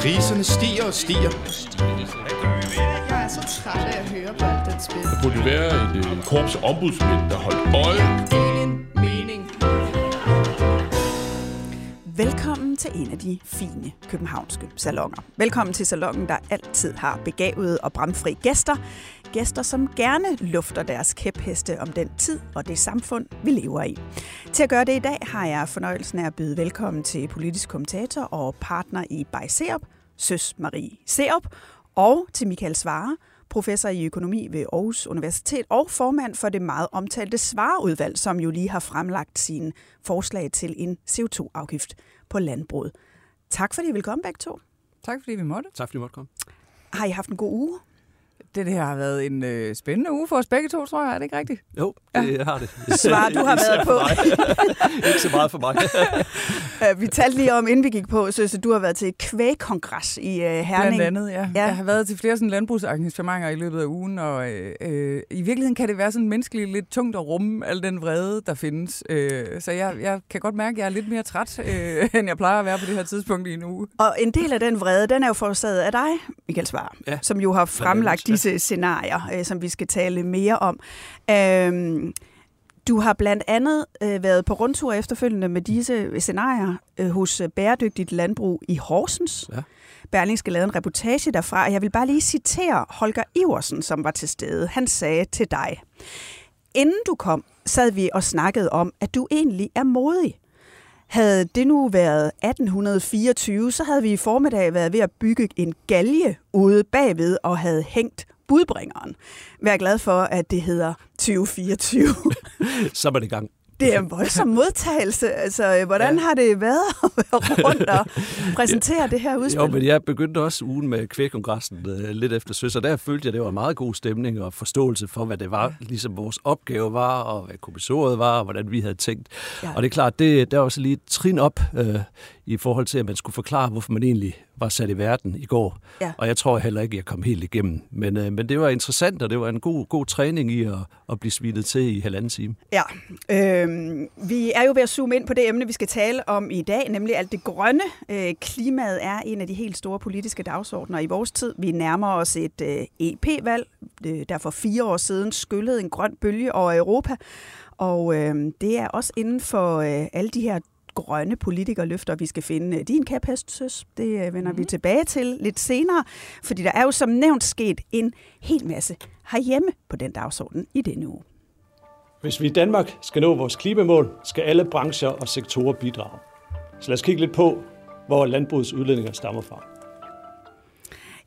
Priserne stiger og stiger. Jeg er så træt af at høre på alt den spil. burde jo være et øh, korps ombudsmænd, der holdt øje. Ingen mening. Velkommen til en af de fine københavnske salonger. Velkommen til salongen, der altid har begavede og bramfri gæster. Gæster, som gerne lufter deres kæpheste om den tid og det samfund, vi lever i. Til at gøre det i dag har jeg fornøjelsen af at byde velkommen til politisk kommentator og partner i Bay Seop, Søs Marie Seop, og til Michael Svare, professor i økonomi ved Aarhus Universitet og formand for det meget omtalte Svareudvalg, som jo lige har fremlagt sine forslag til en CO2-afgift på landbruget. Tak fordi I vil komme begge to. Tak fordi vi måtte. Tak fordi du måtte komme. Har I haft en god uge? Det her har været en øh, spændende uge for os begge to, tror jeg. Er det ikke rigtigt? Jo, det ja. har det. Svar, du har været på. ikke så meget for mig. Øh, Vi talte lige om, inden vi gik på, så du har været til kvægkongres i uh, Herning. Blandt andet, ja. Ja. Jeg har været til flere sådan landbrugsarrangementer i løbet af ugen, og øh, øh, i virkeligheden kan det være sådan menneskeligt lidt tungt at rumme al den vrede, der findes. Øh, så jeg, jeg kan godt mærke, at jeg er lidt mere træt, øh, end jeg plejer at være på det her tidspunkt i en uge. Og en del af den vrede, den er jo forårsaget af dig, Michael Svare, Ja. som jo har fremlagt ja. disse scenarier, øh, som vi skal tale mere om. Øhm, du har blandt andet øh, været på rundtur efterfølgende med disse scenarier øh, hos øh, Bæredygtigt Landbrug i Horsens. Ja. Berlingske lavede en reportage derfra, og jeg vil bare lige citere Holger Iversen, som var til stede. Han sagde til dig, inden du kom, sad vi og snakkede om, at du egentlig er modig. Havde det nu været 1824, så havde vi i formiddag været ved at bygge en galge ude bagved og havde hængt budbringeren. Vær glad for, at det hedder 2024. Så er det i gang. Det er en voldsom modtagelse. Altså, øh, hvordan ja. har det været at være rundt og præsentere det her udspil? Jo, men jeg begyndte også ugen med kvægkongressen øh, lidt efter søs, og der følte jeg, at det var meget god stemning og forståelse for, hvad det var, ligesom vores opgave var, og hvad kommissoriet var, og hvordan vi havde tænkt. Ja. Ja. Og det er klart, det, der var også lige et trin op øh, i forhold til, at man skulle forklare, hvorfor man egentlig var sat i verden i går. Ja. Og jeg tror heller ikke, at jeg kom helt igennem. Men, øh, men det var interessant, og det var en god, god træning i at, at blive svinet til i halvanden time. Ja, øhm, vi er jo ved at zoome ind på det emne, vi skal tale om i dag, nemlig alt det grønne. Øh, klimaet er en af de helt store politiske dagsordner i vores tid. Vi nærmer os et øh, EP-valg, øh, der for fire år siden skyllede en grøn bølge over Europa. Og øh, det er også inden for øh, alle de her grønne politikerløfter, vi skal finde øh, din kæphest. Det øh, vender mm. vi tilbage til lidt senere, fordi der er jo som nævnt sket en hel masse herhjemme på den dagsorden i denne uge. Hvis vi i Danmark skal nå vores klimamål, skal alle brancher og sektorer bidrage. Så lad os kigge lidt på, hvor landbrugets udledninger stammer fra.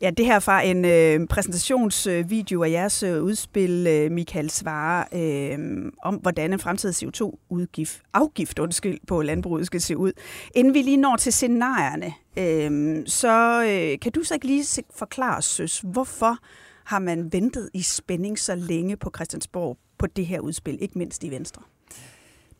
Ja, det her fra en øh, præsentationsvideo af jeres øh, udspil, øh, Michael Svare, øh, om hvordan en fremtidig CO2-udgift, afgift undskyld, på landbruget skal se ud. Inden vi lige når til scenarierne, øh, så øh, kan du så ikke lige forklare os, søs, hvorfor har man ventet i spænding så længe på Christiansborg på det her udspil, ikke mindst i Venstre?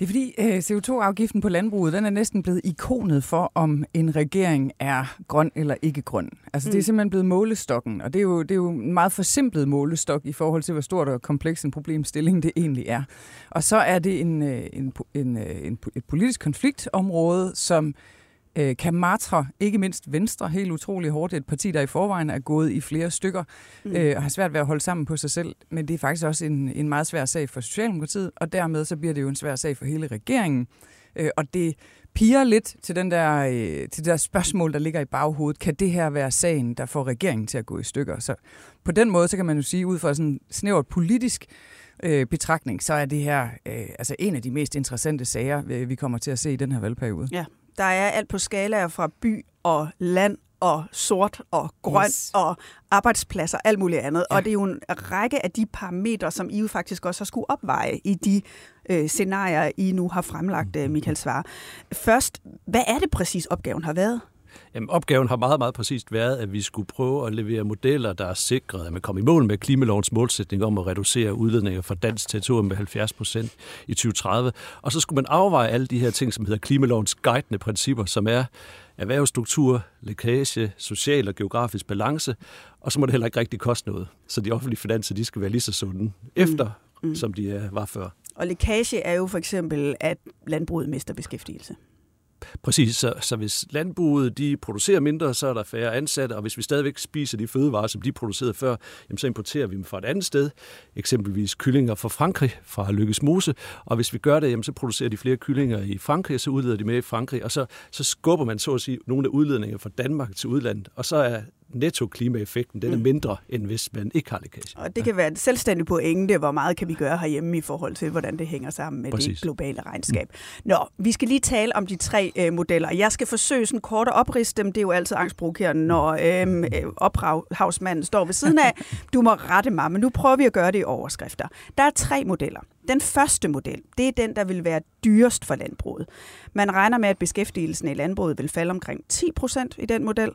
Det er fordi øh, CO2-afgiften på landbruget, den er næsten blevet ikonet for, om en regering er grøn eller ikke grøn. Altså mm. det er Mm. simpelthen blevet målestokken, og det er, jo, det er jo en meget forsimplet målestok i forhold til, hvor stort og kompleks en problemstilling det egentlig er. Og så er det en, øh, en, en, øh, en, et politisk konfliktområde, som øh, kan martre ikke mindst Venstre helt utrolig hårdt. Et parti, der i forvejen er gået i flere stykker mm. øh, og har svært ved at holde sammen på sig selv. Men det er faktisk også en, en meget svær sag for Socialdemokratiet, og dermed så bliver det jo en svær sag for hele regeringen. Øh, og det piger lidt til, den der, øh, til det der spørgsmål, der ligger i baghovedet. Kan det her være sagen, der får regeringen til at gå i stykker? Så på den måde, så kan man jo sige, ud fra sådan en snævert politisk øh, betragtning, så er det her øh, altså en af de mest interessante sager, øh, vi kommer til at se i den her valgperiode. Ja, der er alt på skalaer fra by og land og sort og grøn Yes. og arbejdspladser, alt muligt andet. Ja. Og det er jo en række af de parametre, som I jo faktisk også har skulle opveje i de øh, scenarier, I nu har fremlagt, øh, Michael Svare. Først, hvad er det præcis opgaven har været? Jamen, opgaven har meget, meget præcist været, at vi skulle prøve at levere modeller, der er sikret, at man kommer i mål med klimalovens målsætning om at reducere udledninger fra dansk territorium med 70 procent i 2030. Og så skulle man afveje alle de her ting, som hedder klimalovens guidende principper, som er erhvervsstruktur, lækage, social og geografisk balance, og så må det heller ikke rigtig koste noget. Så de offentlige finanser, de skal være lige så sunde efter, mm. Mm. som de var før. Og lækage er jo for eksempel, at landbruget mister beskæftigelse. Præcis, så, så hvis landbruget de producerer mindre, så er der færre ansatte, og hvis vi stadigvæk spiser de fødevarer, som de producerede før, jamen så importerer vi dem fra et andet sted, eksempelvis kyllinger fra Frankrig, fra Lykkes Mose, og hvis vi gør det, jamen så producerer de flere kyllinger i Frankrig, så udleder de mere i Frankrig, og så, så skubber man så at sige nogle af udledninger fra Danmark til udlandet, og så er netto-klimaeffekten den er mm. mindre, end hvis man ikke har lækage. Og det kan være et selvstændigt pointe, hvor meget kan vi gøre herhjemme i forhold til, hvordan det hænger sammen med Præcis. det globale regnskab. Mm. Nå, vi skal lige tale om de tre øh, modeller. Jeg skal forsøge sådan kort at opriste dem. Det er jo altid angstprovokerende, når øh, øh ophavsmanden står ved siden af. Du må rette mig, men nu prøver vi at gøre det i overskrifter. Der er tre modeller. Den første model, det er den, der vil være dyrest for landbruget. Man regner med, at beskæftigelsen i landbruget vil falde omkring 10 procent i den model.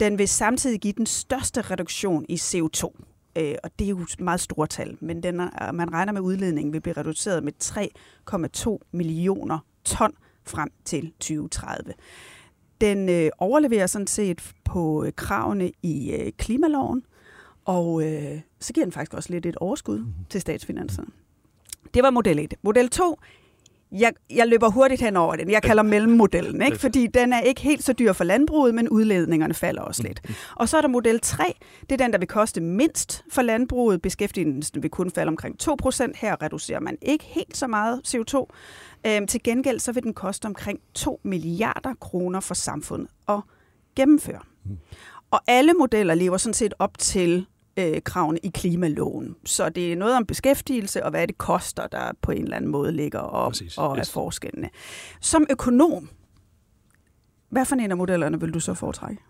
Den vil samtidig give den største reduktion i CO2. Øh, og det er jo et meget stort tal, men den er, man regner med, at udledningen vil blive reduceret med 3,2 millioner ton frem til 2030. Den øh, overleverer sådan set på øh, kravene i øh, klimaloven, og øh, så giver den faktisk også lidt et overskud mm. til statsfinanserne. Det var model 1. Model 2, jeg, jeg løber hurtigt hen over den. Jeg kalder mellemmodellen, ikke? fordi den er ikke helt så dyr for landbruget, men udledningerne falder også lidt. Og så er der model 3. Det er den, der vil koste mindst for landbruget. Beskæftigelsen vil kun falde omkring 2% Her reducerer man ikke helt så meget CO2. Øhm, til gengæld så vil den koste omkring 2 milliarder kroner for samfundet at gennemføre. Og alle modeller lever sådan set op til øh, kravene i klimaloven. Så det er noget om beskæftigelse og hvad det koster, der på en eller anden måde ligger og, og er forskellene. Som økonom, hvad for en af modellerne vil du så foretrække?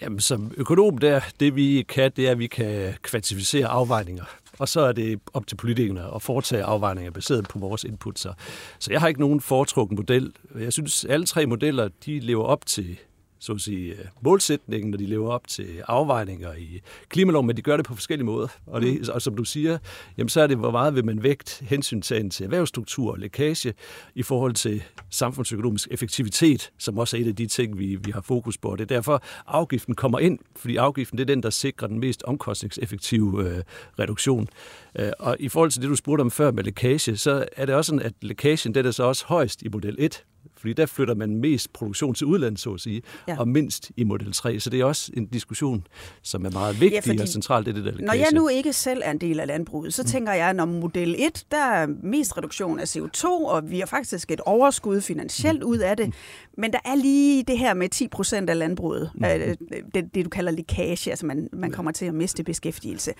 Jamen, som økonom, der, det vi kan, det er, at vi kan kvantificere afvejninger. Og så er det op til politikerne at foretage afvejninger baseret på vores input. Så, så jeg har ikke nogen foretrukken model. Jeg synes, alle tre modeller, de lever op til så at sige, øh, målsætningen, når de lever op til afvejninger i klimaloven, men de gør det på forskellige måder. Og, det, mm. og som du siger, jamen, så er det, hvor meget vil man vægt hensyntagen til erhvervsstruktur og lækage i forhold til samfundsøkonomisk effektivitet, som også er et af de ting, vi, vi har fokus på. Og det er derfor, afgiften kommer ind, fordi afgiften det er den, der sikrer den mest omkostningseffektive øh, reduktion. Øh, og i forhold til det, du spurgte om før med lækage, så er det også sådan, at lækagen det er så også højst i model 1, fordi der flytter man mest produktion til udlandet, så at sige, ja. og mindst i Model 3. Så det er også en diskussion, som er meget vigtig ja, fordi, og centralt. Det, det der når jeg nu ikke selv er en del af landbruget, så mm. tænker jeg, at når Model 1, der er mest reduktion af CO2, og vi har faktisk et overskud finansielt mm. ud af det. Men der er lige det her med 10 procent af landbruget, mm. øh, det, det du kalder lækage, altså man, man kommer til at miste beskæftigelse.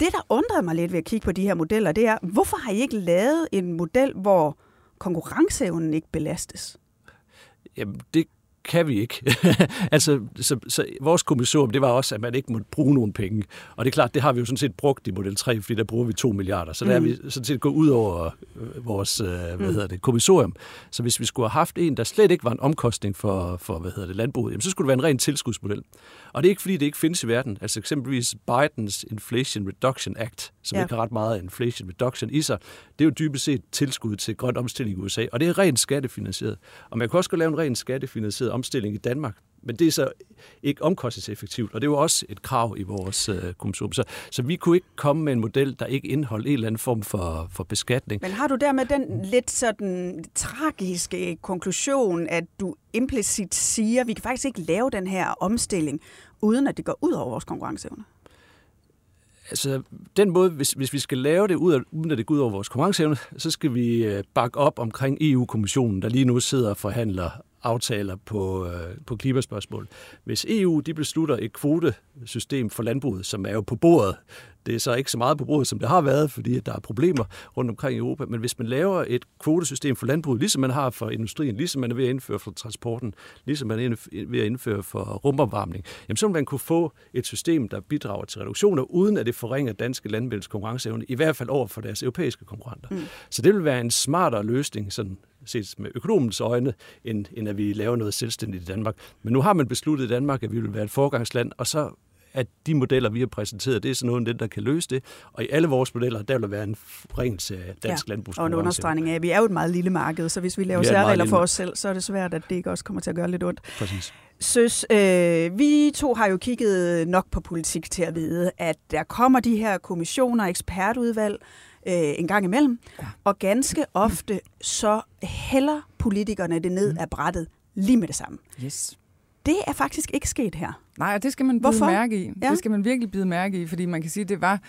Det, der undrede mig lidt ved at kigge på de her modeller, det er, hvorfor har I ikke lavet en model, hvor konkurrenceevnen ikke belastes? Jamen, det kan vi ikke. altså, så, så vores kommissorium, det var også, at man ikke måtte bruge nogen penge. Og det er klart, det har vi jo sådan set brugt i Model 3, fordi der bruger vi 2 milliarder. Så mm. der er vi sådan set gået ud over øh, vores, øh, hvad mm. hedder det, kommissorium. Så hvis vi skulle have haft en, der slet ikke var en omkostning for, for hvad hedder det, landbruget, jamen, så skulle det være en ren tilskudsmodel. Og det er ikke, fordi det ikke findes i verden. Altså eksempelvis Bidens Inflation Reduction Act, som ja. ikke har ret meget inflation reduction i sig, det er jo dybest set tilskud til grøn omstilling i USA. Og det er rent skattefinansieret. Og man kan også lave en rent skattefinansieret omstilling i Danmark. Men det er så ikke omkostningseffektivt, og det var også et krav i vores øh, kommission. Så, så vi kunne ikke komme med en model, der ikke indeholdt en eller anden form for, for beskatning. Men har du dermed den lidt sådan tragiske konklusion, at du implicit siger, at vi kan faktisk ikke lave den her omstilling, uden at det går ud over vores konkurrenceevne? altså, den måde, hvis, hvis vi skal lave det, uden at det går ud over vores konkurrenceevne, så skal vi øh, bakke op omkring EU-kommissionen, der lige nu sidder og forhandler aftaler på, øh, på klimaspørgsmål. Hvis EU de beslutter et kvotesystem for landbruget, som er jo på bordet, det er så ikke så meget på bordet, som det har været, fordi der er problemer rundt omkring i Europa. Men hvis man laver et kvotesystem for landbruget, ligesom man har for industrien, ligesom man er ved at indføre for transporten, ligesom man er ved at indføre for rumopvarmning, jamen så vil man kunne få et system, der bidrager til reduktioner, uden at det forringer danske landmænds konkurrenceevne, i hvert fald over for deres europæiske konkurrenter. Mm. Så det vil være en smartere løsning, sådan set med økonomens øjne, end, end at vi laver noget selvstændigt i Danmark. Men nu har man besluttet i Danmark, at vi vil være et forgangsland, og så at de modeller, vi har præsenteret, det er sådan noget, der kan løse det. Og i alle vores modeller, der vil være en forringelse af dansk ja, landbrugs Og en understregning af, at vi er jo et meget lille marked, så hvis vi laver særregler for os selv, så er det svært, at det ikke også kommer til at gøre lidt ondt. Præcis. Søs, øh, vi to har jo kigget nok på politik til at vide, at der kommer de her kommissioner, ekspertudvalg, øh, en gang imellem. Ja. Og ganske ofte så hælder politikerne det ned mm. af brættet lige med det samme. Yes. Det er faktisk ikke sket her. Nej, det skal man bide Hvorfor? mærke i. Ja. Det skal man virkelig bide mærke i, fordi man kan sige, det var...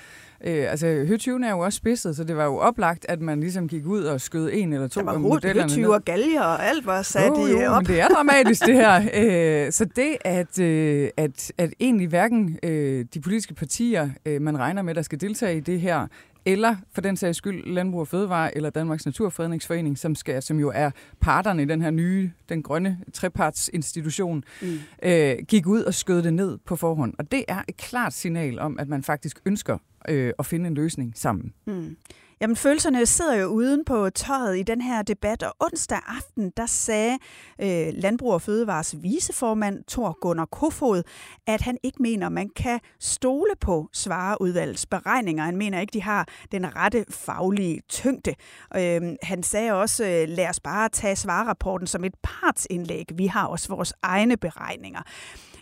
Øh, altså, høtyven er jo også spidset, så det var jo oplagt, at man ligesom gik ud og skød en eller to af modellerne. Var og galger og alt var sat oh, i jo, op. Men det er dramatisk, det her. Øh, så det, at, øh, at, at egentlig hverken øh, de politiske partier, øh, man regner med, der skal deltage i det her, eller for den sags skyld Landbrug og Fødevare eller Danmarks Naturfredningsforening, som, skal, som jo er parterne i den her nye, den grønne trepartsinstitution, mm. øh, gik ud og skød det ned på forhånd. Og det er et klart signal om, at man faktisk ønsker øh, at finde en løsning sammen. Mm. Jamen, følelserne sidder jo uden på tøjet i den her debat, og onsdag aften, der sagde øh, Landbrug og Fødevares viceformand Thor Gunnar Kofod, at han ikke mener, man kan stole på svareudvalgets beregninger. Han mener ikke, de har den rette faglige tyngde. Øh, han sagde også, øh, lad os bare tage svarerapporten som et partsindlæg. Vi har også vores egne beregninger.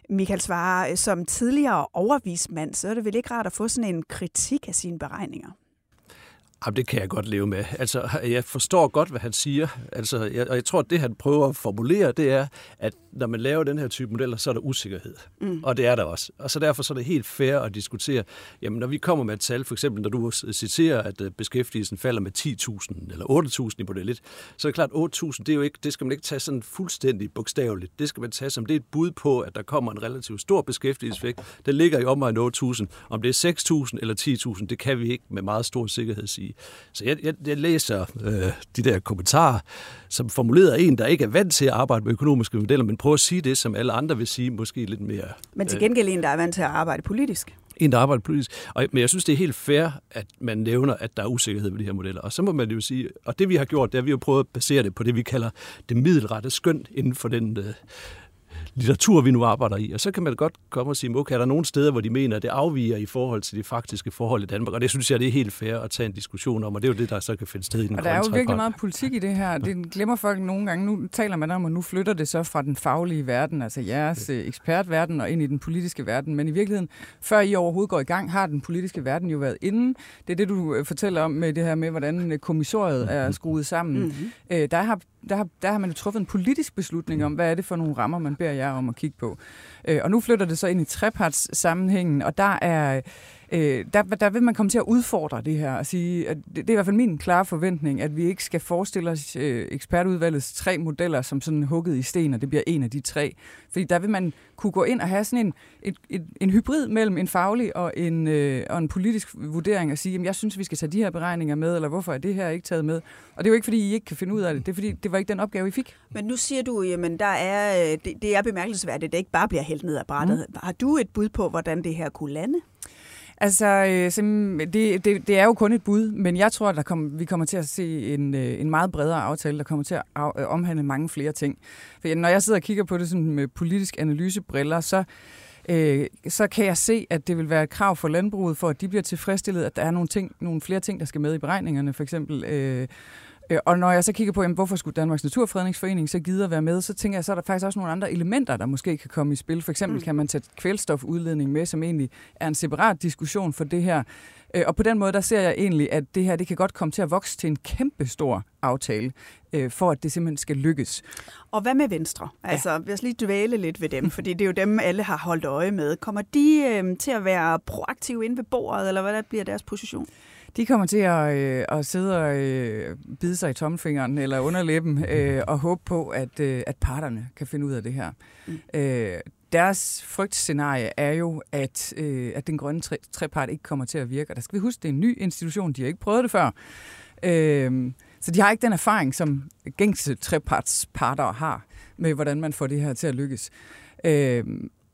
Michael Svare, øh, som tidligere overvismand, så er det vel ikke rart at få sådan en kritik af sine beregninger? Jamen, det kan jeg godt leve med. Altså, jeg forstår godt, hvad han siger. Altså, jeg, og jeg tror, at det, han prøver at formulere, det er, at når man laver den her type modeller, så er der usikkerhed. Mm. Og det er der også. Og så derfor så er det helt fair at diskutere, jamen når vi kommer med et tal, for eksempel når du citerer, at øh, beskæftigelsen falder med 10.000 eller 8.000 i model 1, så er det klart, 8.000, det, er jo ikke, det skal man ikke tage sådan fuldstændig bogstaveligt. Det skal man tage som det er et bud på, at der kommer en relativt stor beskæftigelseseffekt. Den ligger i omegn 8.000. Om det er 6.000 eller 10.000, det kan vi ikke med meget stor sikkerhed sige. Så jeg, jeg, jeg læser øh, de der kommentarer, som formulerer en, der ikke er vant til at arbejde med økonomiske modeller, men prøver at sige det, som alle andre vil sige, måske lidt mere... Men til øh, gengæld en, der er vant til at arbejde politisk. En, der arbejder politisk. Og, men jeg synes, det er helt fair, at man nævner, at der er usikkerhed ved de her modeller. Og så må man jo sige, og det vi har gjort, det er, at vi har prøvet at basere det på det, vi kalder det middelrette skøn inden for den... Øh, litteratur, vi nu arbejder i. Og så kan man godt komme og sige, okay, er der nogle steder, hvor de mener, at det afviger i forhold til de faktiske forhold i Danmark? Og det synes jeg, det er helt fair at tage en diskussion om, og det er jo det, der så kan finde sted i den Og der er jo virkelig meget politik i det her. Det glemmer folk nogle gange. Nu taler man om, at nu flytter det så fra den faglige verden, altså jeres ja. ekspertverden, og ind i den politiske verden. Men i virkeligheden, før I overhovedet går i gang, har den politiske verden jo været inden. Det er det, du øh, fortæller om med det her med, hvordan øh, kommissoriet er skruet sammen. Mm-hmm. Der har der har, der har man jo truffet en politisk beslutning om, hvad er det for nogle rammer, man beder jer om at kigge på. Øh, og nu flytter det så ind i treparts sammenhængen, og der er øh, der, der vil man komme til at udfordre det her og sige, at det, det er i hvert fald min klare forventning, at vi ikke skal forestille os øh, ekspertudvalgets tre modeller som sådan hugget i sten, og det bliver en af de tre. Fordi der vil man kunne gå ind og have sådan en, et, et, en hybrid mellem en faglig og en, øh, og en politisk vurdering og sige, at jeg synes, vi skal tage de her beregninger med, eller hvorfor er det her ikke taget med? Og det er jo ikke, fordi I ikke kan finde ud af det, det er fordi, det var ikke den opgave, I fik. Men nu siger du, jamen der er, øh, det, det er bemærkelsesværdigt, at det ikke bare bliver hældt ned af brættet. Mm. Har du et bud på, hvordan det her kunne lande? Altså, øh, det, det, det er jo kun et bud, men jeg tror, at der kom, vi kommer til at se en, øh, en meget bredere aftale, der kommer til at af, øh, omhandle mange flere ting. For når jeg sidder og kigger på det sådan med politisk analysebriller, så, øh, så kan jeg se, at det vil være et krav for landbruget, for at de bliver tilfredsstillet, at der er nogle, ting, nogle flere ting, der skal med i beregningerne. For eksempel øh, Øh, og når jeg så kigger på, jamen, hvorfor skulle Danmarks Naturfredningsforening så gider være med, så tænker jeg, så er der faktisk også nogle andre elementer, der måske kan komme i spil. For eksempel mm. kan man tage kvælstofudledning med, som egentlig er en separat diskussion for det her. Øh, og på den måde, der ser jeg egentlig, at det her det kan godt komme til at vokse til en kæmpe stor aftale, øh, for at det simpelthen skal lykkes. Og hvad med Venstre? Altså, ja. lad os lige dvæle lidt ved dem, fordi det er jo dem, alle har holdt øje med. Kommer de øh, til at være proaktive inde ved bordet, eller hvad bliver deres position? De kommer til at, øh, at sidde og øh, bide sig i tommelfingeren eller underlæben øh, og håbe på, at, øh, at parterne kan finde ud af det her. Mm. Øh, deres frygtscenarie er jo, at, øh, at den grønne tre, trepart ikke kommer til at virke. Og der skal vi huske, det er en ny institution, de har ikke prøvet det før. Øh, så de har ikke den erfaring, som gængse trepartsparter har med, hvordan man får det her til at lykkes. Øh,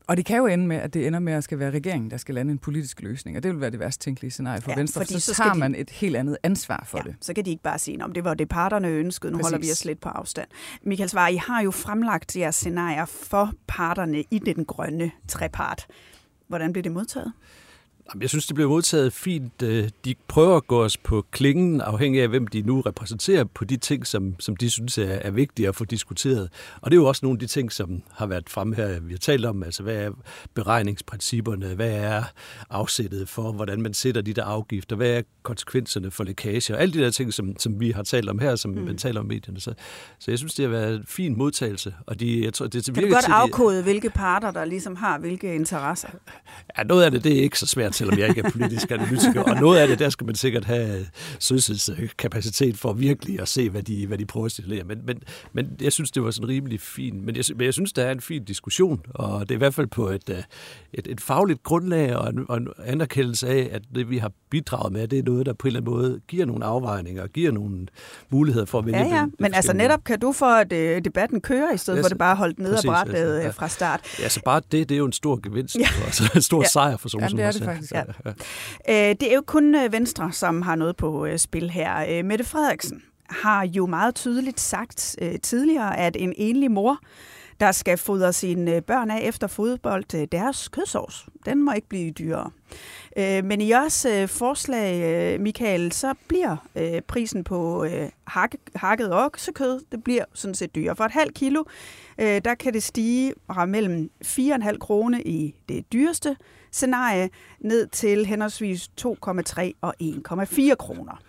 og det kan jo ende med, at det ender med at skal være regeringen, der skal lande en politisk løsning, og det vil være det værst tænkelige scenarie for ja, Venstre, fordi så, så tager de... man et helt andet ansvar for ja, det. Så kan de ikke bare sige, om det var det parterne ønskede, nu Præcis. holder vi os lidt på afstand. Michael Svar, I har jo fremlagt jeres scenarier for parterne i den grønne trepart. Hvordan blev det modtaget? Jeg synes, det blev modtaget fint. Øh, de prøver at gå os på klingen, afhængig af, hvem de nu repræsenterer, på de ting, som, som de synes er, er vigtige at få diskuteret. Og det er jo også nogle af de ting, som har været fremme her, vi har talt om. Altså, hvad er beregningsprincipperne? Hvad er afsættet for, hvordan man sætter de der afgifter? Hvad er konsekvenserne for lækage? Og alle de der ting, som, som vi har talt om her, som mm. man taler om medierne. Så, så jeg synes, det har været en fin modtagelse. Og de, jeg tror, det kan du godt afkode, de... hvilke parter, der ligesom har hvilke interesser? Ja, noget af det, det er ikke så svært selvom jeg ikke er politisk analytiker. Og noget af det, der skal man sikkert have kapacitet for virkelig at se, hvad de, hvad de prøver at stille. Men, men, men jeg synes, det var sådan rimelig fint. Men jeg, men jeg synes, der er en fin diskussion, og det er i hvert fald på et, øh, et, et fagligt grundlag og en, og en anerkendelse af, at det, vi har bidraget med, det er noget, der på en eller anden måde giver nogle afvejninger og giver nogle muligheder for at vælge. Ja, ja. Men altså netop kan du for, at øh, debatten kører, i stedet ja, for at det bare holdt ned og brættet altså, ja. fra start. Ja, så bare det, det er jo en stor gevinst ja. for os. en stor ja. sejr for sådan ja, som det er det Ja. Ja. Øh, det er jo kun øh, Venstre, som har noget på øh, spil her. Øh, Mette Frederiksen har jo meget tydeligt sagt øh, tidligere, at en enlig mor, der skal fodre sine børn af efter fodbold, deres kødsovs, den må ikke blive dyrere. Men i jeres forslag, Michael, så bliver prisen på hakket oksekød, det bliver sådan set dyrere. For et halvt kilo, der kan det stige mellem 4,5 kroner i det dyreste scenarie ned til henholdsvis 2,3 og 1,4 kroner.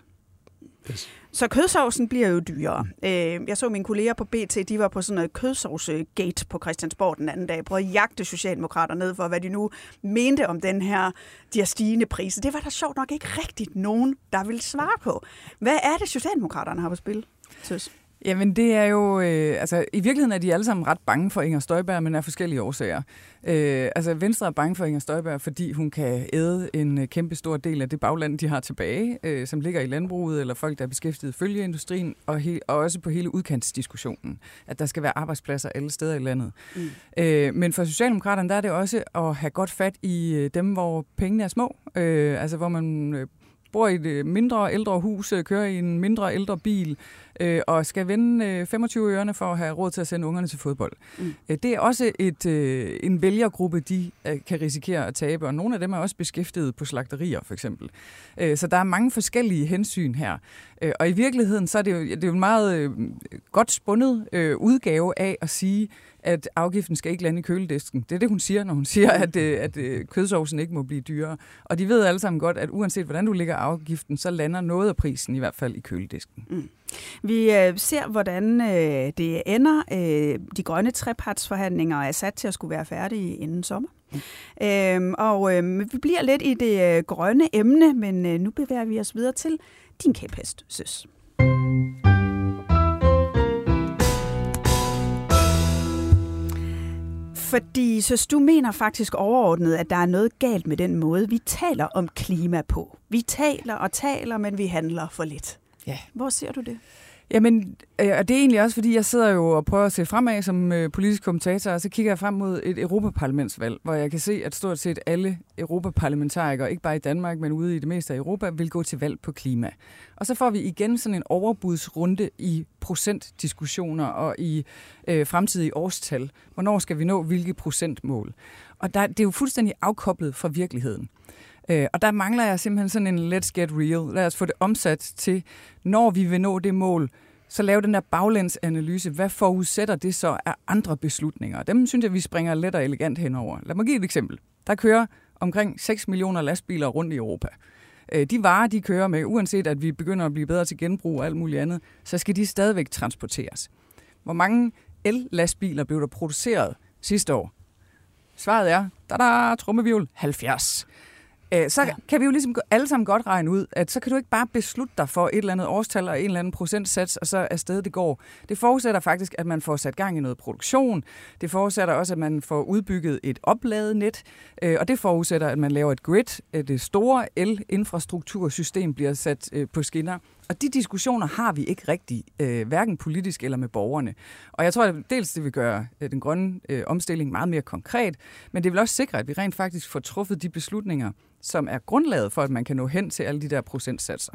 Yes. Så kødsovsen bliver jo dyrere. Øh, jeg så mine kolleger på BT, de var på sådan noget kødsovsgate på Christiansborg den anden dag, prøvede at jagte Socialdemokrater ned for, hvad de nu mente om den her, de her stigende priser. Det var der sjovt nok ikke rigtigt nogen, der ville svare på. Hvad er det, Socialdemokraterne har på spil, synes? Jamen det er jo, øh, altså i virkeligheden er de alle sammen ret bange for Inger Støjberg, men af forskellige årsager. Øh, altså Venstre er bange for Inger Støjberg, fordi hun kan æde en øh, kæmpe stor del af det bagland, de har tilbage, øh, som ligger i landbruget, eller folk, der er beskæftiget i følgeindustrien, og, he, og også på hele udkantsdiskussionen, at der skal være arbejdspladser alle steder i landet. Mm. Øh, men for Socialdemokraterne, der er det også at have godt fat i øh, dem, hvor pengene er små, øh, altså hvor man... Øh, bor i et mindre ældre hus, kører i en mindre ældre bil, øh, og skal vende øh, 25 ørerne for at have råd til at sende ungerne til fodbold. Mm. Øh, det er også et, øh, en vælgergruppe, de øh, kan risikere at tabe, og nogle af dem er også beskæftiget på slagterier for eksempel. Øh, så der er mange forskellige hensyn her. Øh, og i virkeligheden så er det jo, det er jo en meget øh, godt spundet øh, udgave af at sige, at afgiften skal ikke lande i køledisken. Det er det, hun siger, når hun siger, at, øh, at, at kødsovsen ikke må blive dyrere. Og de ved alle sammen godt, at uanset hvordan du lægger afgiften, så lander noget af prisen i hvert fald i køledisken. Mm. Vi øh, ser, hvordan øh, det ender. Øh, de grønne trepartsforhandlinger er sat til at skulle være færdige inden sommer. Mm. Øhm, og øh, vi bliver lidt i det øh, grønne emne, men øh, nu bevæger vi os videre til din kæphest, søs. Fordi, så du mener faktisk overordnet, at der er noget galt med den måde, vi taler om klima på. Vi taler og taler, men vi handler for lidt. Ja. Hvor ser du det? Jamen, øh, og det er egentlig også, fordi jeg sidder jo og prøver at se fremad som øh, politisk kommentator, og så kigger jeg frem mod et europaparlamentsvalg, hvor jeg kan se, at stort set alle europaparlamentarikere, ikke bare i Danmark, men ude i det meste af Europa, vil gå til valg på klima. Og så får vi igen sådan en overbudsrunde i procentdiskussioner og i øh, fremtidige årstal. Hvornår skal vi nå hvilke procentmål? Og der, det er jo fuldstændig afkoblet fra virkeligheden. Øh, og der mangler jeg simpelthen sådan en let's get real. Lad os få det omsat til, når vi vil nå det mål, så lave den der baglandsanalyse. Hvad forudsætter det så af andre beslutninger? Dem synes jeg, vi springer let og elegant henover. Lad mig give et eksempel. Der kører omkring 6 millioner lastbiler rundt i Europa. Øh, de varer, de kører med, uanset at vi begynder at blive bedre til genbrug og alt muligt andet, så skal de stadigvæk transporteres. Hvor mange el-lastbiler blev der produceret sidste år? Svaret er, da da trummevivl, 70 øh, så ja. kan vi jo ligesom alle sammen godt regne ud, at så kan du ikke bare beslutte dig for et eller andet årstal og en eller anden procentsats, og så afsted det går. Det forudsætter faktisk, at man får sat gang i noget produktion. Det forudsætter også, at man får udbygget et opladenet, øh, og det forudsætter, at man laver et grid. Det store el-infrastruktursystem bliver sat øh, på skinner. Og de diskussioner har vi ikke rigtig, øh, hverken politisk eller med borgerne. Og jeg tror, at dels det vil gøre øh, den grønne øh, omstilling meget mere konkret, men det vil også sikre, at vi rent faktisk får truffet de beslutninger, som er grundlaget for, at man kan nå hen til alle de der procentsatser.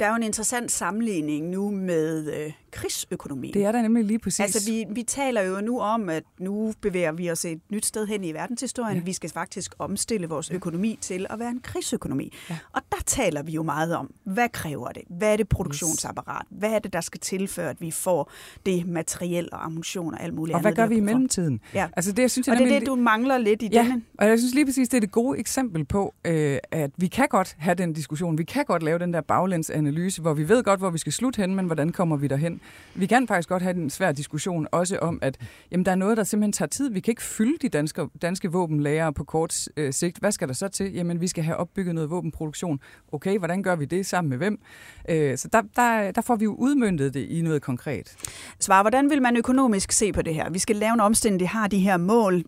Der er jo en interessant sammenligning nu med øh, krigsøkonomi. Det er der nemlig lige præcis. Altså, vi, vi taler jo nu om, at nu bevæger vi os et nyt sted hen i verdenshistorien. Ja. Vi skal faktisk omstille vores økonomi til at være en krigsøkonomi. Ja. Og der taler vi jo meget om, hvad kræver det? Hvad er det produktionsapparat? Hvad er det, der skal til, før at vi får det materiel og ammunition og alt muligt og andet? Og hvad gør vi i mellemtiden? Ja. Altså, det, jeg synes, og det er det, du mangler lidt i ja. denne. og jeg synes lige præcis, det er det gode eksempel på, øh, at vi kan godt have den diskussion. Vi kan godt lave den der baglænsanalyse, hvor vi ved godt, hvor vi skal slutte hen, men hvordan kommer vi derhen? Vi kan faktisk godt have en svær diskussion også om, at jamen, der er noget, der simpelthen tager tid. Vi kan ikke fylde de danske, danske våbenlager på kort øh, sigt. Hvad skal der så til? Jamen, vi skal have opbygget noget våbenproduktion. Okay, hvordan gør vi det sammen med hvem? Øh, så der, der, der får vi jo udmyndtet det i noget konkret. Svar, hvordan vil man økonomisk se på det her? Vi skal lave en omstilling, det har de her mål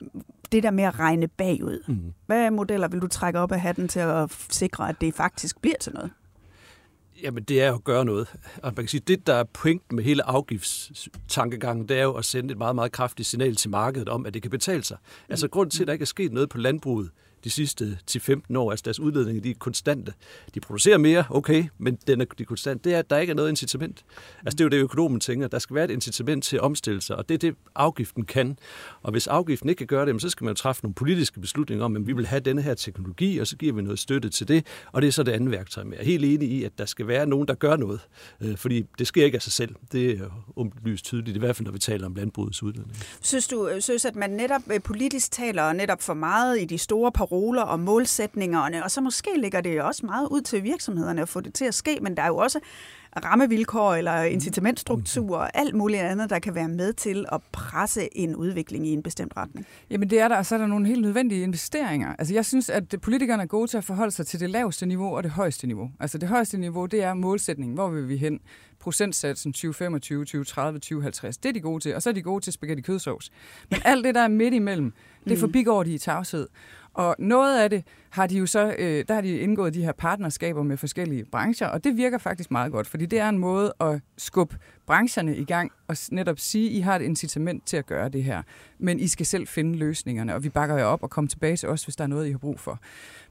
det der med at regne bagud. Mm. Hvad modeller vil du trække op af hatten til at sikre, at det faktisk bliver til noget? Jamen, det er jo at gøre noget. Og man kan sige, det, der er point med hele afgiftstankegangen, det er jo at sende et meget, meget kraftigt signal til markedet om, at det kan betale sig. Altså, grund til, at der ikke er sket noget på landbruget de sidste 10-15 år, altså deres udledninger, de er konstante. De producerer mere, okay, men den er, de er konstant. Det er, at der ikke er noget incitament. Altså det er jo det, økonomen tænker. Der skal være et incitament til at omstille sig, og det er det, afgiften kan. Og hvis afgiften ikke kan gøre det, så skal man træffe nogle politiske beslutninger om, at vi vil have denne her teknologi, og så giver vi noget støtte til det, og det er så det andet værktøj. Men jeg er helt enig i, at der skal være nogen, der gør noget, øh, fordi det sker ikke af sig selv. Det er umlyst tydeligt, i hvert fald når vi taler om landbrugets udledning. Synes du, øh, synes, at man netop øh, politisk taler netop for meget i de store paroler og målsætningerne, og så måske ligger det også meget ud til virksomhederne at få det til at ske, men der er jo også rammevilkår eller incitamentstruktur og alt muligt andet, der kan være med til at presse en udvikling i en bestemt retning. Jamen det er der, og så er der nogle helt nødvendige investeringer. Altså jeg synes, at politikerne er gode til at forholde sig til det laveste niveau og det højeste niveau. Altså det højeste niveau, det er målsætningen. Hvor vil vi hen? procentsatsen 2025, 2030, 2050. Det er de gode til. Og så er de gode til spaghetti kødsovs. Men alt det, der er midt imellem, det forbigår de i tavshed. Og noget af det har de jo så, øh, der har de indgået de her partnerskaber med forskellige brancher, og det virker faktisk meget godt, fordi det er en måde at skubbe brancherne i gang og netop sige, I har et incitament til at gøre det her, men I skal selv finde løsningerne, og vi bakker jer op og kommer tilbage til os, hvis der er noget, I har brug for.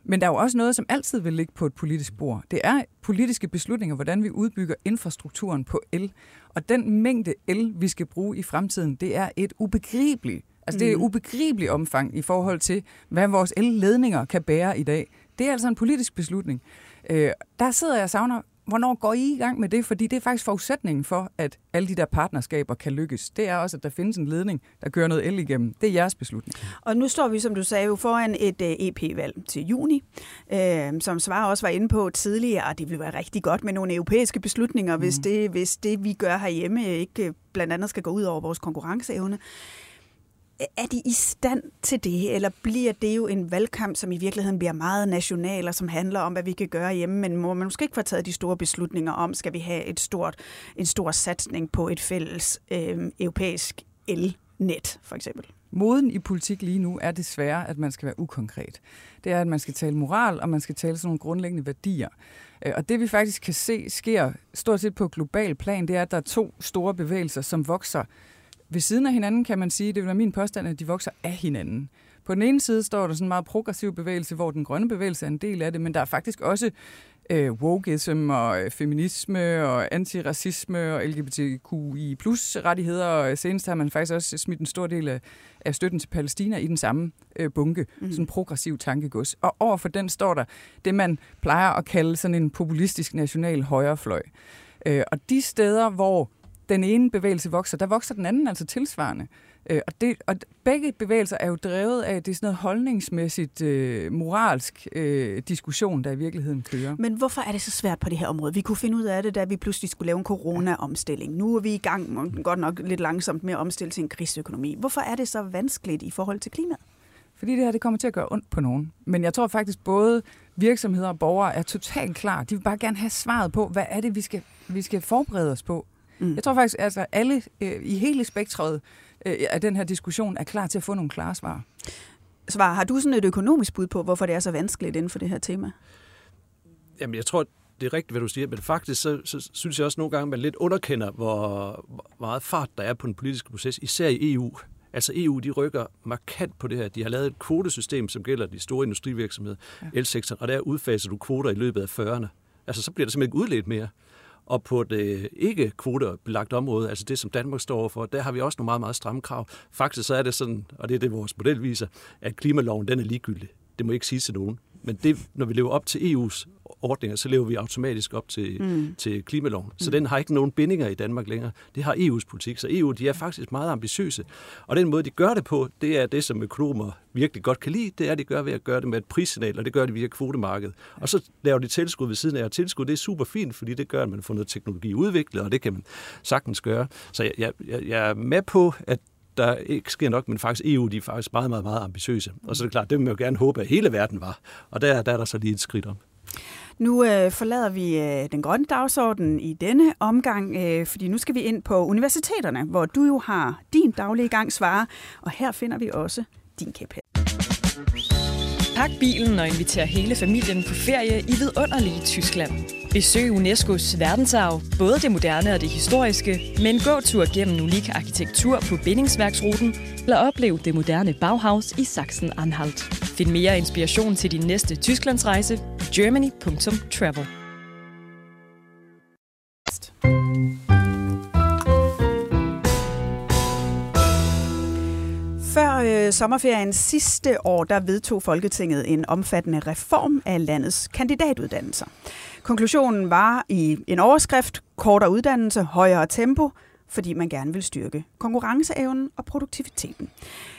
Men der er jo også noget, som altid vil ligge på et politisk bord. Det er politiske beslutninger, hvordan vi udbygger infrastrukturen på el. Og den mængde el, vi skal bruge i fremtiden, det er et ubegribeligt Altså det er mm. ubegribeligt omfang i forhold til, hvad vores elledninger kan bære i dag. Det er altså en politisk beslutning. Øh, der sidder jeg og savner, hvornår går I i gang med det? Fordi det er faktisk forudsætningen for, at alle de der partnerskaber kan lykkes. Det er også, at der findes en ledning, der kører noget el igennem. Det er jeres beslutning. Og nu står vi, som du sagde, jo foran et øh, EP-valg til juni, uh, som Svar også var inde på tidligere, og det vil være rigtig godt med nogle europæiske beslutninger, mm. hvis, det, hvis det, vi gør herhjemme, ikke blandt andet skal gå ud over vores konkurrenceevne er de i stand til det, eller bliver det jo en valgkamp, som i virkeligheden bliver meget national, og som handler om, hvad vi kan gøre hjemme, men må man måske ikke få taget de store beslutninger om, skal vi have et stort, en stor satsning på et fælles øh, europæisk elnet, for eksempel? Moden i politik lige nu er desværre, at man skal være ukonkret. Det er, at man skal tale moral, og man skal tale sådan nogle grundlæggende værdier. Øh, og det vi faktisk kan se sker stort set på global plan, det er, at der er to store bevægelser, som vokser ved siden af hinanden, kan man sige, det vil være min påstand, at de vokser af hinanden. På den ene side står der sådan en meget progressiv bevægelse, hvor den grønne bevægelse er en del af det, men der er faktisk også øh, wokeism og øh, feminisme og antiracisme og LGBTQI plus rettigheder, og senest har man faktisk også smidt en stor del af, af støtten til Palæstina i den samme øh, bunke, mm. sådan progressiv tankegods. Og overfor den står der det, man plejer at kalde sådan en populistisk national højrefløj. Øh, og de steder, hvor den ene bevægelse vokser, der vokser den anden altså tilsvarende. Øh, og, det, og begge bevægelser er jo drevet af, det er sådan noget holdningsmæssigt, øh, moralsk øh, diskussion, der i virkeligheden kører. Men hvorfor er det så svært på det her område? Vi kunne finde ud af det, da vi pludselig skulle lave en corona-omstilling. Nu er vi i gang, godt nok lidt langsomt, med at omstille til en krigsøkonomi. Hvorfor er det så vanskeligt i forhold til klimaet? Fordi det her det kommer til at gøre ondt på nogen. Men jeg tror faktisk både virksomheder og borgere er totalt klar. De vil bare gerne have svaret på, hvad er det, vi skal, vi skal forberede os på. Mm. Jeg tror faktisk, at altså, alle øh, i hele spektret øh, af den her diskussion er klar til at få nogle klare svar. Svar, har du sådan et økonomisk bud på, hvorfor det er så vanskeligt inden for det her tema? Jamen, jeg tror, det er rigtigt, hvad du siger, men faktisk så, så synes jeg også nogle gange, at man lidt underkender, hvor, hvor meget fart der er på den politiske proces, især i EU. Altså EU, de rykker markant på det her. De har lavet et kvotesystem, som gælder de store industrivirksomheder, ja. elsektoren, og der udfaser du kvoter i løbet af 40'erne. Altså så bliver der simpelthen ikke udledt mere. Og på det øh, ikke kvotebelagt område, altså det, som Danmark står for, der har vi også nogle meget, meget stramme krav. Faktisk så er det sådan, og det er det, vores model viser, at klimaloven den er ligegyldig. Det må ikke sige til nogen. Men det, når vi lever op til EU's ordninger, så lever vi automatisk op til, mm. til klimaloven. Så mm. den har ikke nogen bindinger i Danmark længere. Det har EU's politik. Så EU de er faktisk meget ambitiøse. Og den måde, de gør det på, det er det, som økonomer virkelig godt kan lide. Det er, at de gør ved at gøre det med et prissignal, og det gør de via kvotemarkedet. Og så laver de tilskud ved siden af. Og tilskud, det er super fint, fordi det gør, at man får noget teknologi udviklet, og det kan man sagtens gøre. Så jeg, jeg, jeg er med på, at der ikke sker nok, men faktisk EU, de er faktisk meget, meget, meget ambitiøse. Og så er det klart, det vil man jo gerne håbe, at hele verden var. Og der, der er der så lige et skridt om. Nu øh, forlader vi øh, den grønne dagsorden i denne omgang, øh, fordi nu skal vi ind på universiteterne, hvor du jo har din daglige gang svare, og her finder vi også din kæphest. Pak bilen og inviter hele familien på ferie i vidunderlige Tyskland. Besøg UNESCO's verdensarv, både det moderne og det historiske, med en gåtur gennem unik arkitektur på bindingsværksruten, eller oplev det moderne Bauhaus i Sachsen-Anhalt. Find mere inspiration til din næste Tysklandsrejse på germany.travel. øh, sommerferien sidste år, der vedtog Folketinget en omfattende reform af landets kandidatuddannelser. Konklusionen var i en overskrift, kortere uddannelse, højere tempo, fordi man gerne vil styrke konkurrenceevnen og produktiviteten.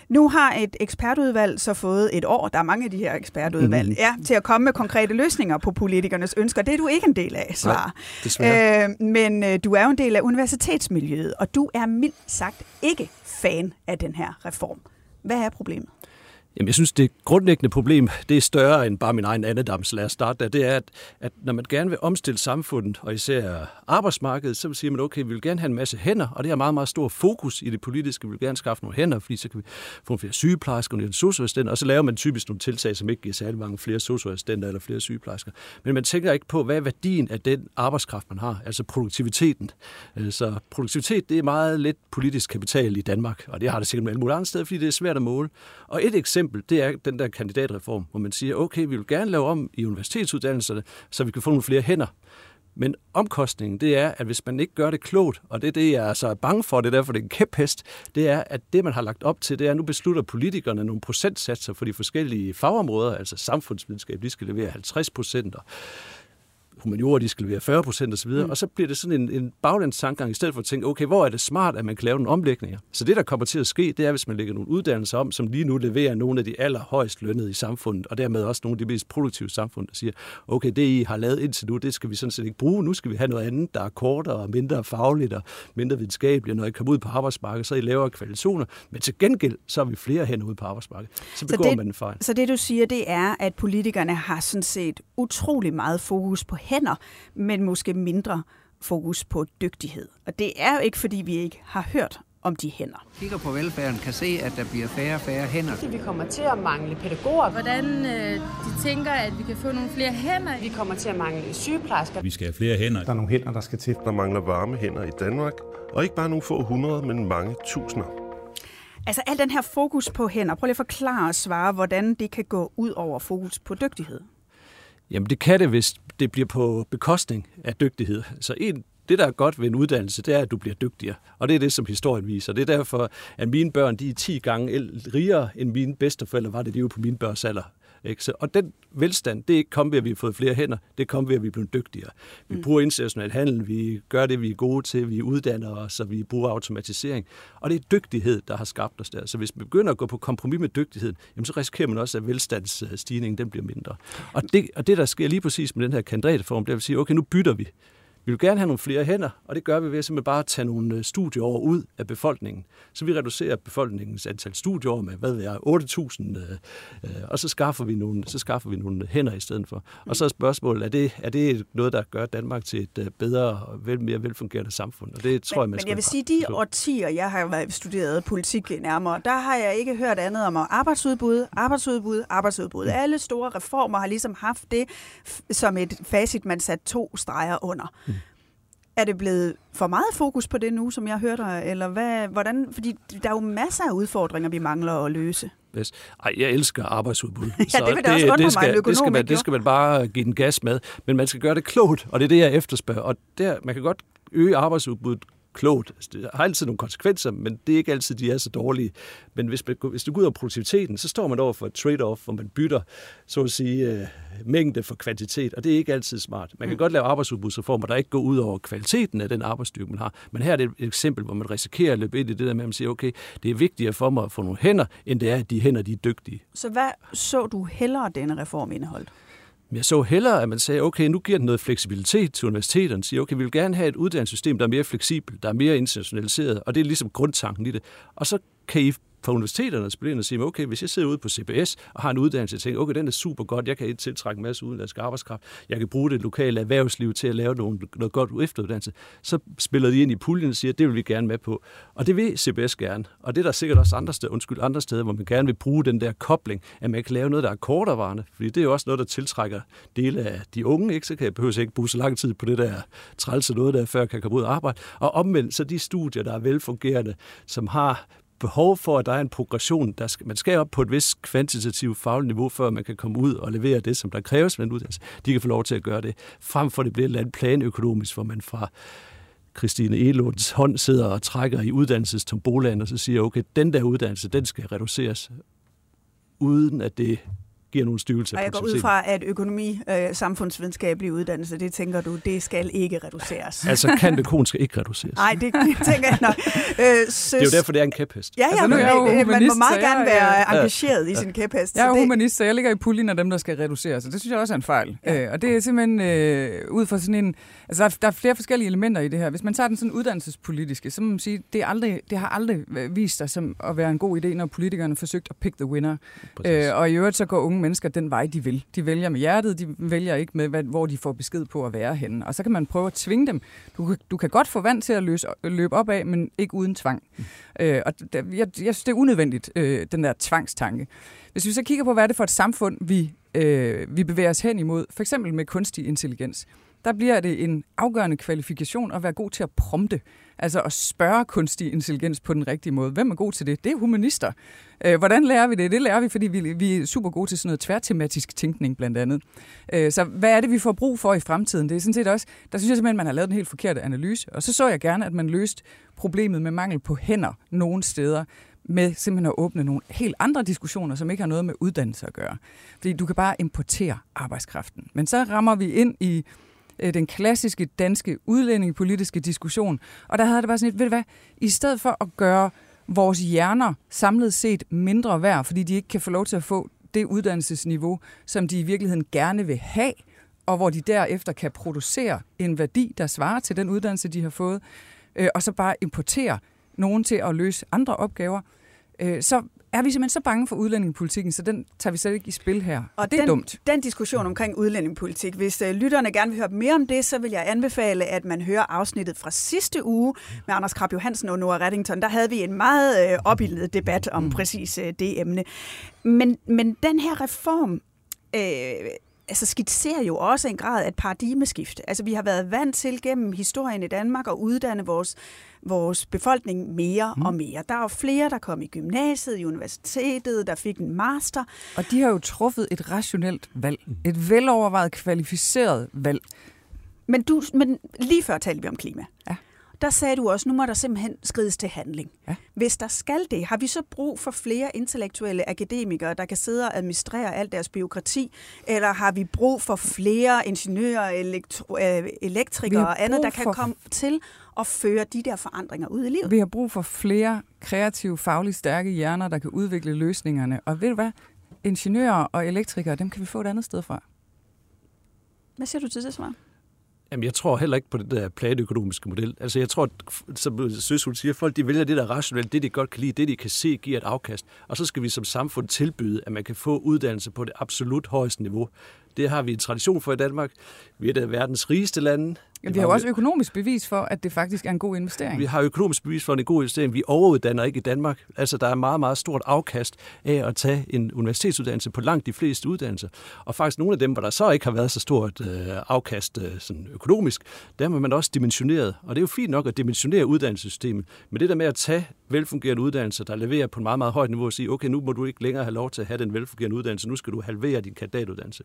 Nu har et ekspertudvalg så fået et år, der er mange af de her ekspertudvalg, mm. ja, til at komme med konkrete løsninger på politikernes ønsker. Det er du ikke en del af, svar. Nej, øh, men øh, du er jo en del af universitetsmiljøet, og du er mildt sagt ikke fan af den her reform. Hvad er problemet? Jamen, jeg synes, det grundlæggende problem, det er større end bare min egen andedams. Lad os starte der. Det er, at, at når man gerne vil omstille samfundet, og især arbejdsmarkedet, så siger man, okay, vi vil gerne have en masse hænder, og det er meget, meget stor fokus i det politiske. Vi vil gerne skaffe nogle hænder, fordi så kan vi få flere sygeplejersker, og nogle socioassistenter, og så laver man typisk nogle tiltag, som ikke giver særlig mange flere socioassistenter eller flere sygeplejersker. Men man tænker ikke på, hvad er værdien af den arbejdskraft, man har, altså produktiviteten. Øh, så produktivitet, det er meget lidt politisk kapital i Danmark, og det har det sikkert med alle mulige andre steder, fordi det er svært at måle. Og et eksempel eksempel, det er den der kandidatreform, hvor man siger, okay, vi vil gerne lave om i universitetsuddannelserne, så vi kan få nogle flere hænder. Men omkostningen, det er, at hvis man ikke gør det klogt, og det er det, jeg er så bange for, det er derfor, det er en kæphest, det er, at det, man har lagt op til, det er, at nu beslutter politikerne nogle procentsatser for de forskellige fagområder, altså samfundsvidenskab, de skal levere 50 procent, humaniora, de skal levere 40 procent osv., mm. og så bliver det sådan en, en baglandstankegang, i stedet for at tænke, okay, hvor er det smart, at man kan lave nogle omlægninger? Så det, der kommer til at ske, det er, hvis man lægger nogle uddannelser om, som lige nu leverer nogle af de allerhøjst lønnede i samfundet, og dermed også nogle af de mest produktive samfund, der siger, okay, det I har lavet indtil nu, det skal vi sådan set ikke bruge, nu skal vi have noget andet, der er kortere og mindre fagligt og mindre videnskabeligt, når I kommer ud på arbejdsmarkedet, så er I lavere kvalifikationer, men til gengæld, så er vi flere hen ude på arbejdsmarkedet. Så begår så det, man en fejl. Så det, du siger, det er, at politikerne har sådan set utrolig meget fokus på hænder, men måske mindre fokus på dygtighed. Og det er jo ikke, fordi vi ikke har hørt om de hænder. Kigger på velfærden, kan se, at der bliver færre og færre hænder. Vi kommer til at mangle pædagoger. Hvordan øh, de tænker, at vi kan få nogle flere hænder. Vi kommer til at mangle sygeplejersker. Vi skal have flere hænder. Der er nogle hænder, der skal til. Der mangler varme hænder i Danmark. Og ikke bare nogle få hundrede, men mange tusinder. Altså al den her fokus på hænder, prøv lige at forklare og svare, hvordan det kan gå ud over fokus på dygtighed. Jamen det kan det, hvis det bliver på bekostning af dygtighed. Så en, det, der er godt ved en uddannelse, det er, at du bliver dygtigere. Og det er det, som historien viser. Det er derfor, at mine børn de er 10 gange rigere, end mine bedsteforældre var det, de var på mine børns alder. Ikke? Så, og den velstand, det er ikke kommet ved, at vi har fået flere hænder, det er kommet ved, at vi er blevet dygtigere. Vi mm. bruger international handel, vi gør det, vi er gode til, vi uddanner os, og vi bruger automatisering. Og det er dygtighed, der har skabt os der. Så hvis man begynder at gå på kompromis med dygtigheden, jamen så risikerer man også, at velstandsstigningen den bliver mindre. Og det, og det, der sker lige præcis med den her kandidatform, det vil sige, okay, nu bytter vi Vi vil gerne have nogle flere hænder, og det gør vi ved simpelthen bare at tage nogle øh, studieår ud af befolkningen. Så vi reducerer befolkningens antal studieår med, hvad ved jeg, 8.000, øh, øh, og så skaffer, vi nogle, så skaffer vi nogle hænder i stedet for. Og så er spørgsmålet, er det, er det noget, der gør Danmark til et øh, bedre og vel, mere velfungerende samfund? Og det tror men, jeg, man Men skal jeg vil sige, de årtier, jeg har været studeret politik nærmere, der har jeg ikke hørt andet om arbejdsudbud, arbejdsudbud, arbejdsudbud. Alle store reformer har ligesom haft det som et facit, man satte to streger under. Mm. Er det blevet for meget fokus på det nu, som jeg hørte dig, eller hvad, hvordan? Fordi der er jo masser af udfordringer, vi mangler at løse. Yes. Ej, jeg elsker arbejdsudbud. ja, det vil da også undre det skal, mig, det skal, man, det skal man bare give den gas med. Men man skal gøre det klogt, og det er det, jeg efterspørger. Og der, man kan godt øge arbejdsudbuddet klogt. Det har altid nogle konsekvenser, men det er ikke altid, de er så dårlige. Men hvis, hvis du går ud af produktiviteten, så står man over for et trade-off, hvor man bytter, så at sige, øh, mængde for kvantitet, og det er ikke altid smart. Man kan mm. godt lave arbejdsudbudsreformer, der ikke går ud over kvaliteten af den arbejdsstyrke, man har. Men her er det et eksempel, hvor man risikerer at løbe ind i det der med, at man siger, okay, det er vigtigere for mig at få nogle hænder, end det er, at de hænder, de er dygtige. Så hvad så du hellere denne reform indeholdt? Men jeg så hellere, at man sagde, okay, nu giver den noget fleksibilitet til universiteterne. Siger, okay, vi vil gerne have et uddannelsessystem, der er mere fleksibelt, der er mere internationaliseret, og det er ligesom grundtanken i det. Og så kan I fra universiteterne spille ind og sige, okay, hvis jeg sidder ude på CBS og har en uddannelse, og tænker, okay, den er super godt, jeg kan tiltrække en masse udenlandsk arbejdskraft, jeg kan bruge det lokale erhvervsliv til at lave noget, noget godt efteruddannelse, så spiller de ind i puljen og siger, det vil vi gerne med på. Og det vil CBS gerne. Og det er der sikkert også andre steder, undskyld, andre steder, hvor man gerne vil bruge den der kobling, at man kan lave noget, der er kortervarende, fordi det er jo også noget, der tiltrækker dele af de unge, ikke? så kan jeg behøver ikke bruge så lang tid på det der trælse noget der, før jeg kan komme ud og arbejde. Og omvendt, så de studier, der er velfungerende, som har behov for, at der er en progression. Der skal, man skal op på et vis kvantitativt fagligt niveau, før man kan komme ud og levere det, som der kræves med en uddannelse. De kan få lov til at gøre det, frem for det bliver et eller andet planøkonomisk, hvor man fra Christine Elunds hånd sidder og trækker i uddannelsestomboland, og så siger, okay, den der uddannelse, den skal reduceres, uden at det giver nogle styrkelser. Og jeg går ud fra, at økonomi, øh, samfundsvidenskabelig uddannelse, det tænker du, det skal ikke reduceres. altså kan det kon skal ikke reduceres. Nej, det, det tænker jeg nok. Øh, søs... Det er jo derfor, det er en kæphest. Ja, ja, Altså, men, er jeg jo øh, man må meget jeg- gerne være ja. engageret i sin kæphest. Jeg er det- humanist, så jeg ligger i puljen af dem, der skal reduceres, og det synes jeg også er en fejl. Ja. Øh, og det er simpelthen øh, ud fra sådan en... Altså, der er, der er flere forskellige elementer i det her. Hvis man tager den sådan uddannelsespolitiske, så må man sige, det, er aldrig, det har aldrig øh, vist sig som at være en god idé, når politikerne forsøgt at pick the winner. Øh, og i øvrigt så går unge mennesker den vej, de vil. De vælger med hjertet, de vælger ikke med, hvad, hvor de får besked på at være henne. Og så kan man prøve at tvinge dem. Du, kan- du kan godt få vand til at løse, løbe op af, men ikke uden tvang. Mm. Øh, og der, jeg, jeg synes, det er unødvendigt, øh, den der tvangstanke. Hvis vi så kigger på, hvad er det for et samfund, vi, øh, vi bevæger os hen imod, for eksempel med kunstig intelligens, der bliver det en afgørende kvalifikation at være god til at prompte. Altså at spørge kunstig intelligens på den rigtige måde. Hvem er god til det? Det er humanister. Øh, hvordan lærer vi det? Det lærer vi, fordi vi, vi er super gode til sådan noget tværtematisk tænkning blandt andet. Øh, så hvad er det, vi får brug for i fremtiden? Det er sådan set også, der synes jeg simpelthen, man har lavet en helt forkert analyse. Og så så jeg gerne, at man løste problemet med mangel på hænder nogle steder med simpelthen at åbne nogle helt andre diskussioner, som ikke har noget med uddannelse at gøre. Fordi du kan bare importere arbejdskraften. Men så rammer vi ind i øh, den klassiske danske udlændingepolitiske diskussion. Og der havde det bare sådan et, ved du hvad, i stedet for at gøre vores hjerner samlet set mindre værd, fordi de ikke kan få lov til at få det uddannelsesniveau, som de i virkeligheden gerne vil have, og hvor de derefter kan producere en værdi, der svarer til den uddannelse, de har fået, øh, og så bare importere nogen til at løse andre opgaver, øh, så er vi simpelthen så bange for udlændingepolitikken, så den tager vi slet ikke i spil her. Og, det er den, dumt. Den diskussion omkring udlændingepolitik, hvis øh, lytterne gerne vil høre mere om det, så vil jeg anbefale, at man hører afsnittet fra sidste uge med Anders Krab Johansen og Nora Reddington. Der havde vi en meget øh, opildet debat om mm. præcis øh, det emne. Men, men den her reform... Øh, altså skitserer jo også en grad af et paradigmeskift. Altså vi har været vant til gennem historien i Danmark at uddanne vores, vores befolkning mere mm. og mere. Der er jo flere, der kom i gymnasiet, i universitetet, der fik en master. Og de har jo truffet et rationelt valg. Et velovervejet, kvalificeret valg. Men, du, men lige før talte vi om klima. Ja. Der sagde du også, nu må der simpelthen skrides til handling. Ja. Hvis der skal det, har vi så brug for flere intellektuelle akademikere, der kan sidde og administrere alt deres byråkrati, eller har vi brug for flere ingeniører, elektro, øh, elektrikere og andet, der kan for... komme til at føre de der forandringer ud i livet? Vi har brug for flere kreative, fagligt stærke hjerner, der kan udvikle løsningerne. Og ved du hvad? Ingeniører og elektrikere, dem kan vi få et andet sted fra. Hvad siger du til det svar? Jamen, jeg tror heller ikke på det der planøkonomiske model. Altså, jeg tror, at, som Søshul siger, folk de vælger det der rationelt, det de godt kan lide, det de kan se giver et afkast. Og så skal vi som samfund tilbyde, at man kan få uddannelse på det absolut højeste niveau. Det har vi en tradition for i Danmark. Vi er et af verdens rigeste lande. Ja, vi har jo også økonomisk bevis for, at det faktisk er en god investering. Vi har økonomisk bevis for, at det er en god investering. Vi overuddanner ikke i Danmark. Altså, der er meget, meget stort afkast af at tage en universitetsuddannelse på langt de fleste uddannelser. Og faktisk nogle af dem, hvor der så ikke har været så stort øh, afkast øh, sådan økonomisk, der har man også dimensioneret. Og det er jo fint nok at dimensionere uddannelsessystemet. Men det der med at tage velfungerende uddannelser, der leverer på en meget, meget højt niveau og sige, okay, nu må du ikke længere have lov til at have den velfungerende uddannelse, nu skal du halvere din kandidatuddannelse.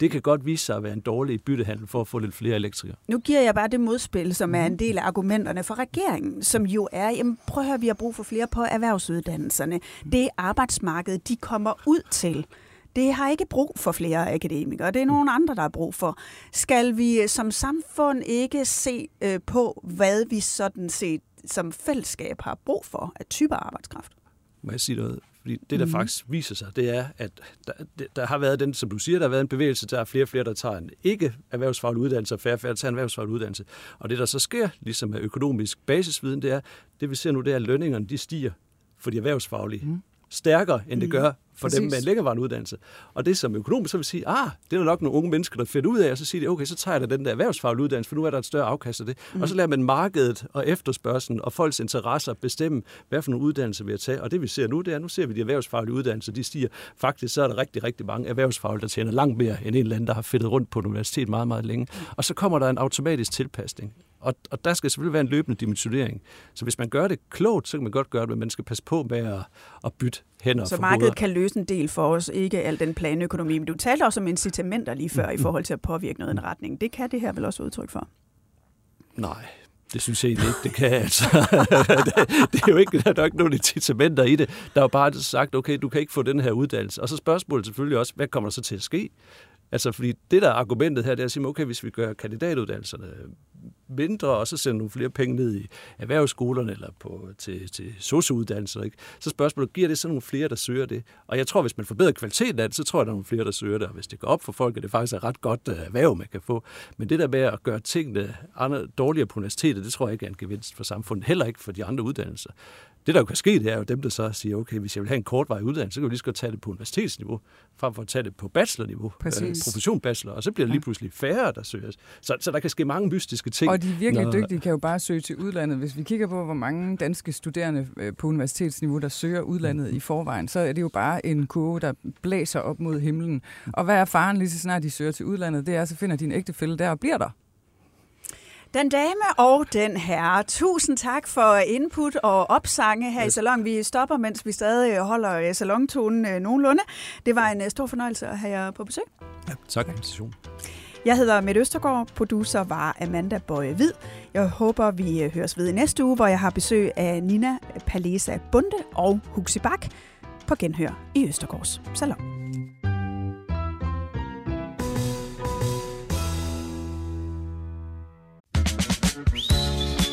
Det kan godt vise sig at være en dårlig byttehandel for at få lidt flere elektrikere. Nu giver jeg bare det modspil, som er en del af argumenterne for regeringen, som jo er, jamen prøv at høre, vi har brug for flere på erhvervsuddannelserne. Det arbejdsmarkedet, de kommer ud til. Det har ikke brug for flere akademikere. Det er nogen andre, der har brug for. Skal vi som samfund ikke se øh, på, hvad vi sådan set som fællesskab har brug for af typer arbejdskraft? Må jeg sige noget? Fordi det, der mm. faktisk viser sig, det er, at der, der har været den, som du siger, der har været en bevægelse, der er flere og flere, der tager en ikke erhvervsfaglig uddannelse, og færre og færre, tager en erhvervsfaglig uddannelse. Og det, der så sker, ligesom med økonomisk basisviden, det er, det vi ser nu, det er, at lønningerne de stiger for de erhvervsfaglige. Mm stærkere, end det mm. gør for Præcis. dem med en længerevarende uddannelse. Og det som økonom så vil sige, ah, det er nok nogle unge mennesker, der finder ud af, og så siger de, okay, så tager jeg da den der erhvervsfaglige uddannelse, for nu er der et større afkast af det. Mm. Og så lader man markedet og efterspørgselen og folks interesser bestemme, hvad for nogle uddannelser vi har taget. Og det vi ser nu, det er, nu ser vi de erhvervsfaglige uddannelser, de stiger. Faktisk så er der rigtig, rigtig mange erhvervsfaglige, der tjener langt mere end en eller anden, der har fedtet rundt på universitet meget, meget længe. Og så kommer der en automatisk tilpasning. Og, og der skal selvfølgelig være en løbende dimensionering. Så hvis man gør det klogt, så kan man godt gøre det, men man skal passe på med at, at bytte hænder Så markedet kan løse en del for os, ikke al den planøkonomi. Men du talte også om incitamenter lige før mm. i forhold til at påvirke noget i en retning. Det kan det her vel også udtryk for? Nej, det synes jeg egentlig ikke, det kan. Altså. det, det, er jo ikke, der er ikke nogen incitamenter i det. Der er jo bare sagt, okay, du kan ikke få den her uddannelse. Og så spørgsmålet selvfølgelig også, hvad kommer der så til at ske? Altså, fordi det der er argumentet her, det er at sige, okay, hvis vi gør kandidatuddannelserne mindre, og så sender nogle flere penge ned i erhvervsskolerne eller på, til, til sociouddannelser, ikke? så spørgsmålet, giver det så nogle flere, der søger det? Og jeg tror, hvis man forbedrer kvaliteten af det, så tror jeg, der er nogle flere, der søger det, og hvis det går op for folk, at det faktisk er ret godt øh, erhverv, man kan få. Men det der med at gøre tingene andre, dårligere på universitetet, det tror jeg ikke er en gevinst for samfundet, heller ikke for de andre uddannelser. Det, der jo kan ske, det er jo dem, der så siger, okay, hvis jeg vil have en kortvarig uddannelse, så kan vi lige så godt tage det på universitetsniveau, frem for at tage det på bachelorniveau, øh, profession bachelor, og så bliver det lige pludselig færre, der søger. Så, så der kan ske mange mystiske ting. Og de virkelig når... dygtige kan jo bare søge til udlandet. Hvis vi kigger på, hvor mange danske studerende øh, på universitetsniveau, der søger udlandet mm. i forvejen, så er det jo bare en kurve, der blæser op mod himlen. Og hvad er faren lige så snart de søger til udlandet? Det er, så finder din ægtefælle der og bliver der. Den dame og den herre, tusind tak for input og opsange her yes. i salon. Vi stopper, mens vi stadig holder øh, salontonen øh, nogenlunde. Det var en øh, stor fornøjelse at have jer på besøg. Ja, tak for invitationen. Jeg hedder Mette Østergaard, producer var Amanda Bøje Hvid. Jeg håber, vi høres ved i næste uge, hvor jeg har besøg af Nina Palesa Bunde og Huxi Bak på genhør i Østergaards Salon.